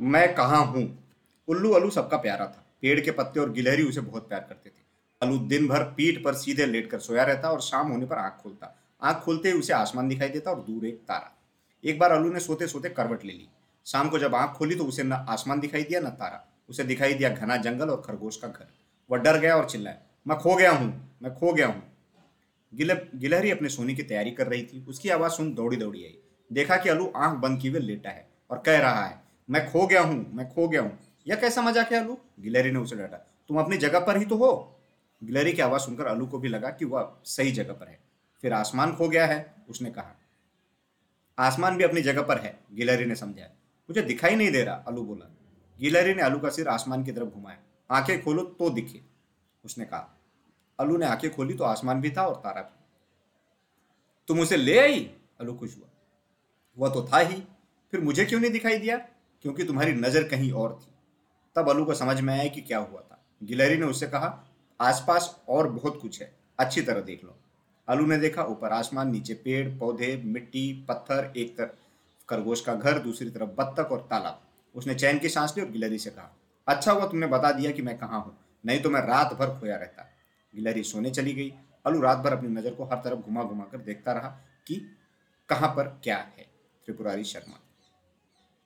मैं कहाँ हूँ? उल्लू अलू सबका प्यारा था। पेड़ के पत्ते और गिलहरी उसे बहुत प्यार करते थे। अलू दिन भर पीठ पर सीधे लेटकर सोया रहता और शाम होने पर आँख खोलता। आँख खोलते ही उसे आसमान दिखाई देता और दूर एक तारा। एक बार अलू ने सोते सोते करवट ले ली। शाम को जब आँख खोली तो उसे न आसमान दिखाई दिया, न तारा। उसे दिखाई दिया घना जंगल और खरगोश का घर। वह डर गया और चिल्लाया, मैं खो गया हूँ, मैं खो गया हूँ। गिल, गिलहरी अपने सोने की तैयारी कर रही थी। उसकी आवाज़ सुन दौड़ी दौड़ी आई। देखा कि अलू आँख बंद किए लेटा है और कह रहा है मैं खो गया हूँ, मैं खो गया हूँ। यह कैसा मज़ाक है अलू गिलहरी ने उसे डांटा। तुम अपनी जगह पर ही तो हो। गिलहरी की आवाज़ सुनकर अलू को भी लगा कि वह सही जगह पर है। फिर आसमान खो गया है, उसने कहा। आसमान भी अपनी जगह पर है, गिलहरी ने समझाया। मुझे दिखाई नहीं दे रहा अलू बोला। गिलहरी ने अलू का सिर आसमान की तरफ़ घुमाया। आँखें खोलो तो दिखे, उसने कहा। अलू ने आँखें खोली तो आसमान भी था और तारा भी। तुम उसे ले आई? अलू खुश हुआ। वह तो था ही। फिर मुझे क्यों नहीं दिखाई दिया? क्योंकि तुम्हारी नज़र कहीं और थी। तब अलू को समझ में आया कि क्या हुआ था। गिलहरी ने उससे कहा, आसपास और बहुत कुछ है। अच्छी तरह देख लो। अलू ने देखा, ऊपर आसमान, नीचे पेड़, पौधे, मिट्टी, पत्थर, एक तरफ़ खरगोश का घर, दूसरी तरफ़ बत्तख और तालाब। उसने चैन की सांस ली और गिलहरी से कहा अच्छा हुआ तुमने बता दिया कि मैं कहाँ हूँ, नहीं तो मैं रात भर खोया रहता। गिलहरी सोने चली गई। अलू रात भर अपनी नज़र को हर तरफ़ घुमा घुमा कर देखता रहा कि कहाँ पर क्या है। त्रिपुरारी शर्मा।